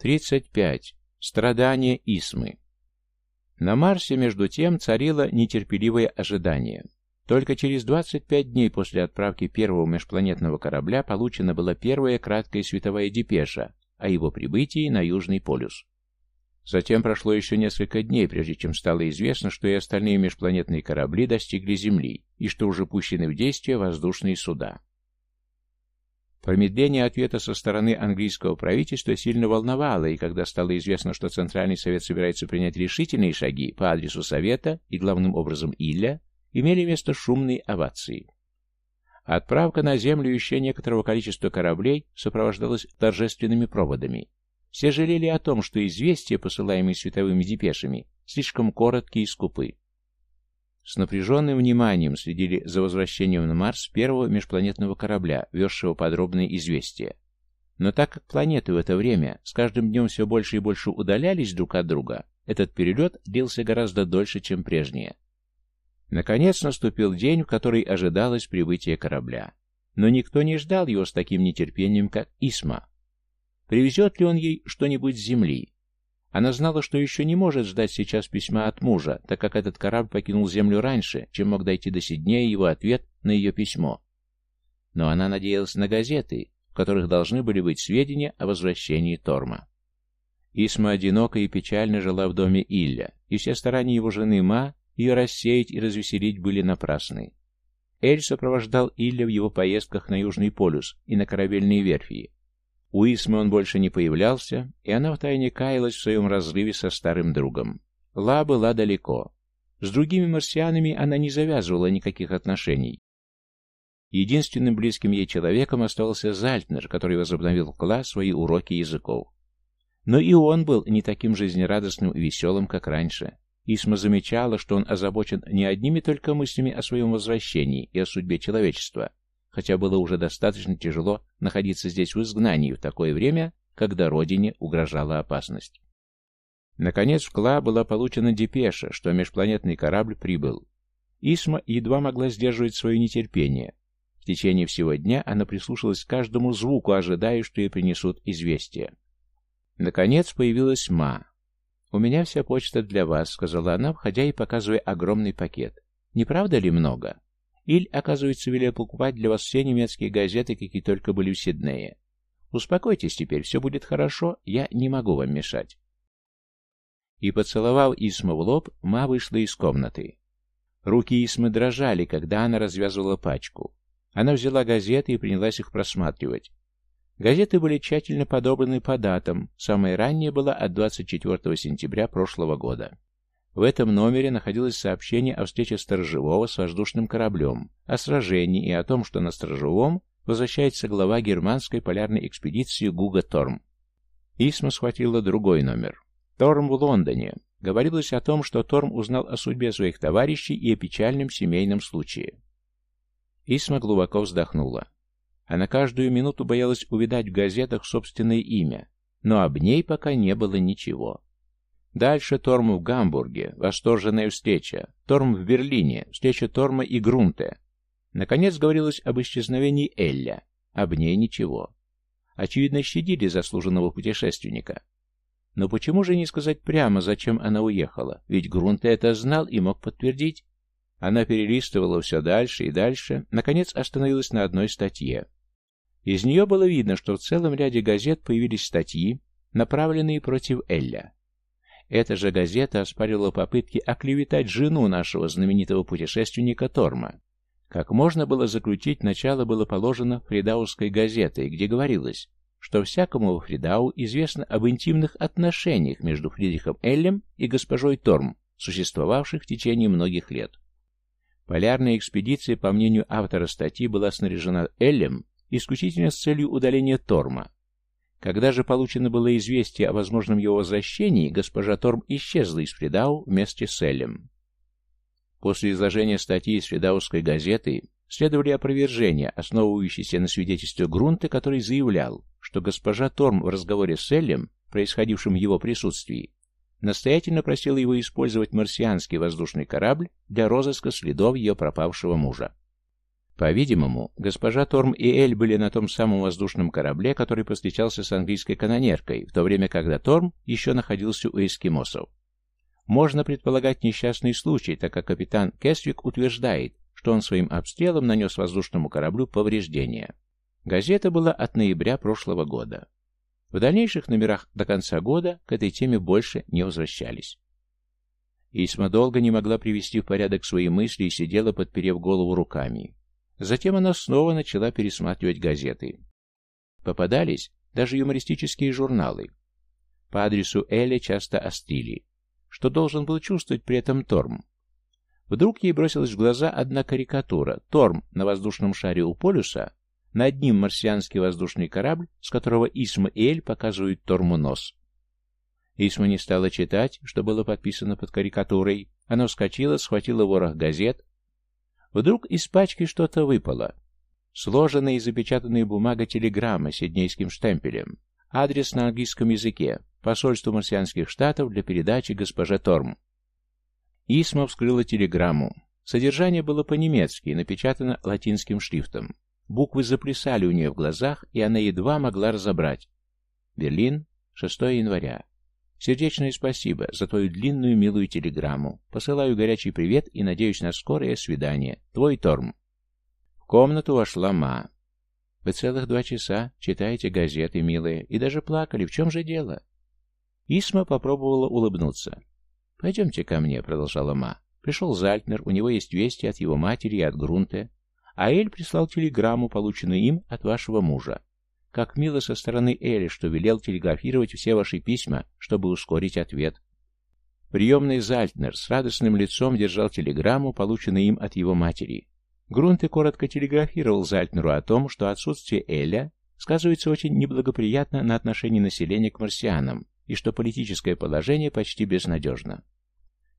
35. Страдания Исмы. На Марсе, между тем, царило нетерпеливое ожидание. Только через 25 дней после отправки первого межпланетного корабля получена была первая краткая световая депеша о его прибытии на Южный полюс. Затем прошло еще несколько дней, прежде чем стало известно, что и остальные межпланетные корабли достигли Земли, и что уже пущены в действие воздушные суда. Промедление ответа со стороны английского правительства сильно волновало, и когда стало известно, что Центральный Совет собирается принять решительные шаги по адресу Совета и главным образом Илля, имели место шумные овации. Отправка на Землю еще некоторого количества кораблей сопровождалась торжественными проводами. Все жалели о том, что известия, посылаемые световыми депешами, слишком короткие и скупы. С напряженным вниманием следили за возвращением на Марс первого межпланетного корабля, везшего подробные известия. Но так как планеты в это время с каждым днем все больше и больше удалялись друг от друга, этот перелет длился гораздо дольше, чем прежние. Наконец наступил день, в который ожидалось прибытие корабля. Но никто не ждал его с таким нетерпением, как Исма. Привезет ли он ей что-нибудь с земли? Она знала, что еще не может ждать сейчас письма от мужа, так как этот корабль покинул Землю раньше, чем мог дойти до Сиднея его ответ на ее письмо. Но она надеялась на газеты, в которых должны были быть сведения о возвращении Торма. Исма одиноко и печально жила в доме Илля, и все старания его жены Ма ее рассеять и развеселить были напрасны. Эль сопровождал Илля в его поездках на Южный полюс и на корабельные верфи, у Исмы он больше не появлялся, и она втайне каялась в своем разрыве со старым другом. Ла была далеко. С другими марсианами она не завязывала никаких отношений. Единственным близким ей человеком оставался Зальтнер, который возобновил в класс свои уроки языков. Но и он был не таким жизнерадостным и веселым, как раньше. Исма замечала, что он озабочен не одними только мыслями о своем возвращении и о судьбе человечества, хотя было уже достаточно тяжело находиться здесь в изгнании в такое время, когда родине угрожала опасность. Наконец в Кла была получена депеша, что межпланетный корабль прибыл. Исма едва могла сдерживать свое нетерпение. В течение всего дня она прислушалась к каждому звуку, ожидая, что ей принесут известие. Наконец появилась Ма. «У меня вся почта для вас», — сказала она, входя и показывая огромный пакет. «Не правда ли много?» Иль, оказывается, велел покупать для вас все немецкие газеты, какие только были в Сиднее. Успокойтесь теперь, все будет хорошо, я не могу вам мешать. И, поцеловав Исма в лоб, Ма вышла из комнаты. Руки Исмы дрожали, когда она развязывала пачку. Она взяла газеты и принялась их просматривать. Газеты были тщательно подобраны по датам, самая ранняя была от 24 сентября прошлого года. В этом номере находилось сообщение о встрече сторожевого с воздушным кораблем, о сражении и о том, что на сторожевом возвращается глава германской полярной экспедиции Гуга Торм. Исма схватила другой номер. Торм в Лондоне. Говорилось о том, что Торм узнал о судьбе своих товарищей и о печальном семейном случае. Исма глубоко вздохнула. Она каждую минуту боялась увидать в газетах собственное имя, но об ней пока не было ничего. Дальше Торм в Гамбурге, восторженная встреча. Торм в Берлине, встреча Торма и Грунте. Наконец говорилось об исчезновении Элля. Об ней ничего. Очевидно, щадили заслуженного путешественника. Но почему же не сказать прямо, зачем она уехала? Ведь Грунте это знал и мог подтвердить. Она перелистывала все дальше и дальше, наконец остановилась на одной статье. Из нее было видно, что в целом ряде газет появились статьи, направленные против Элля. Эта же газета оспаривала попытки оклеветать жену нашего знаменитого путешественника Торма. Как можно было заключить, начало было положено Фридаусской газетой, где говорилось, что всякому во Фридау известно об интимных отношениях между Фридрихом Эллем и госпожой Торм, существовавших в течение многих лет. Полярная экспедиция, по мнению автора статьи, была снаряжена Эллем исключительно с целью удаления Торма, когда же получено было известие о возможном его возвращении, госпожа Торм исчезла из Фридау вместе с Элем. После изложения статьи из Фридаусской газеты следовали опровержения, основывающиеся на свидетельстве Грунта, который заявлял, что госпожа Торм в разговоре с Эллем, происходившем в его присутствии, настоятельно просила его использовать марсианский воздушный корабль для розыска следов ее пропавшего мужа. По-видимому, госпожа Торм и Эль были на том самом воздушном корабле, который повстречался с английской канонеркой, в то время, когда Торм еще находился у эскимосов. Можно предполагать несчастный случай, так как капитан Кесвик утверждает, что он своим обстрелом нанес воздушному кораблю повреждения. Газета была от ноября прошлого года. В дальнейших номерах до конца года к этой теме больше не возвращались. Исма долго не могла привести в порядок свои мысли и сидела, подперев голову руками. Затем она снова начала пересматривать газеты. Попадались даже юмористические журналы. По адресу Эля часто острили. Что должен был чувствовать при этом Торм? Вдруг ей бросилась в глаза одна карикатура. Торм на воздушном шаре у полюса, над ним марсианский воздушный корабль, с которого Исма и Эль показывают Торму нос. Исма не стала читать, что было подписано под карикатурой. Она вскочила, схватила ворох газет, Вдруг из пачки что-то выпало. Сложенная и запечатанная бумага телеграмма с сиднейским штемпелем. Адрес на английском языке. Посольство марсианских штатов для передачи госпоже Торм. Исма вскрыла телеграмму. Содержание было по-немецки, напечатано латинским шрифтом. Буквы заплясали у нее в глазах, и она едва могла разобрать. Берлин, 6 января. Сердечное спасибо за твою длинную милую телеграмму. Посылаю горячий привет и надеюсь на скорое свидание. Твой Торм. В комнату вошла Ма. Вы целых два часа читаете газеты, милые, и даже плакали. В чем же дело? Исма попробовала улыбнуться. «Пойдемте ко мне», — продолжала Ма. Пришел Зальтнер, у него есть вести от его матери и от Грунте. А Эль прислал телеграмму, полученную им от вашего мужа. Как мило со стороны Эли, что велел телеграфировать все ваши письма, чтобы ускорить ответ. Приемный Зальтнер с радостным лицом держал телеграмму, полученную им от его матери. Грунт и коротко телеграфировал Зальтнеру о том, что отсутствие Эля сказывается очень неблагоприятно на отношении населения к марсианам и что политическое положение почти безнадежно.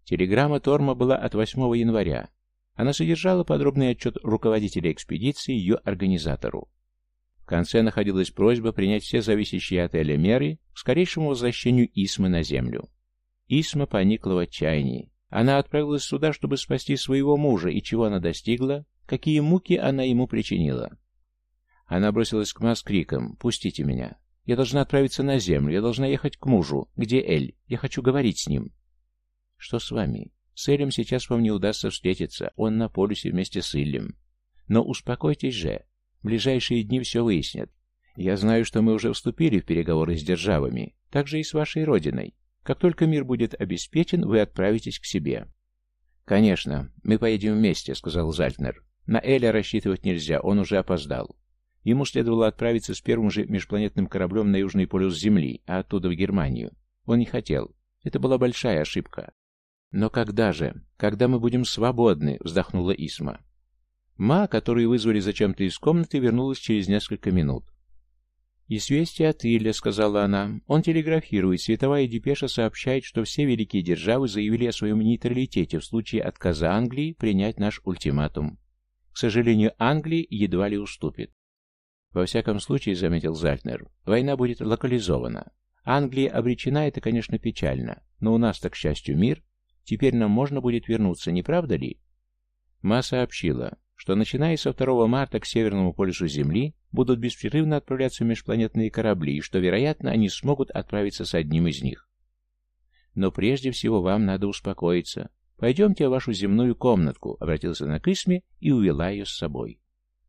Телеграмма Торма была от 8 января. Она содержала подробный отчет руководителя экспедиции ее организатору конце находилась просьба принять все зависящие от Эля меры к скорейшему возвращению Исмы на землю. Исма поникла в отчаянии. Она отправилась сюда, чтобы спасти своего мужа, и чего она достигла, какие муки она ему причинила. Она бросилась к Ма с криком «Пустите меня! Я должна отправиться на землю, я должна ехать к мужу. Где Эль? Я хочу говорить с ним». «Что с вами? С Элем сейчас вам не удастся встретиться, он на полюсе вместе с Иллем. Но успокойтесь же, ближайшие дни все выяснят. Я знаю, что мы уже вступили в переговоры с державами, также и с вашей родиной. Как только мир будет обеспечен, вы отправитесь к себе». «Конечно, мы поедем вместе», — сказал Зальтнер. «На Эля рассчитывать нельзя, он уже опоздал. Ему следовало отправиться с первым же межпланетным кораблем на Южный полюс Земли, а оттуда в Германию. Он не хотел. Это была большая ошибка. «Но когда же? Когда мы будем свободны?» — вздохнула Исма. Ма, которую вызвали зачем-то из комнаты, вернулась через несколько минут. «Известие от Илля», — сказала она. «Он телеграфирует. Световая депеша сообщает, что все великие державы заявили о своем нейтралитете в случае отказа Англии принять наш ультиматум. К сожалению, Англия едва ли уступит. Во всяком случае, заметил Зальтнер, война будет локализована. Англия обречена, это, конечно, печально, но у нас-то, к счастью, мир. Теперь нам можно будет вернуться, не правда ли? Ма сообщила, что начиная со 2 марта к Северному полюсу Земли будут беспрерывно отправляться межпланетные корабли, и что, вероятно, они смогут отправиться с одним из них. Но прежде всего вам надо успокоиться. Пойдемте в вашу земную комнатку, обратился на Крисме и увела ее с собой.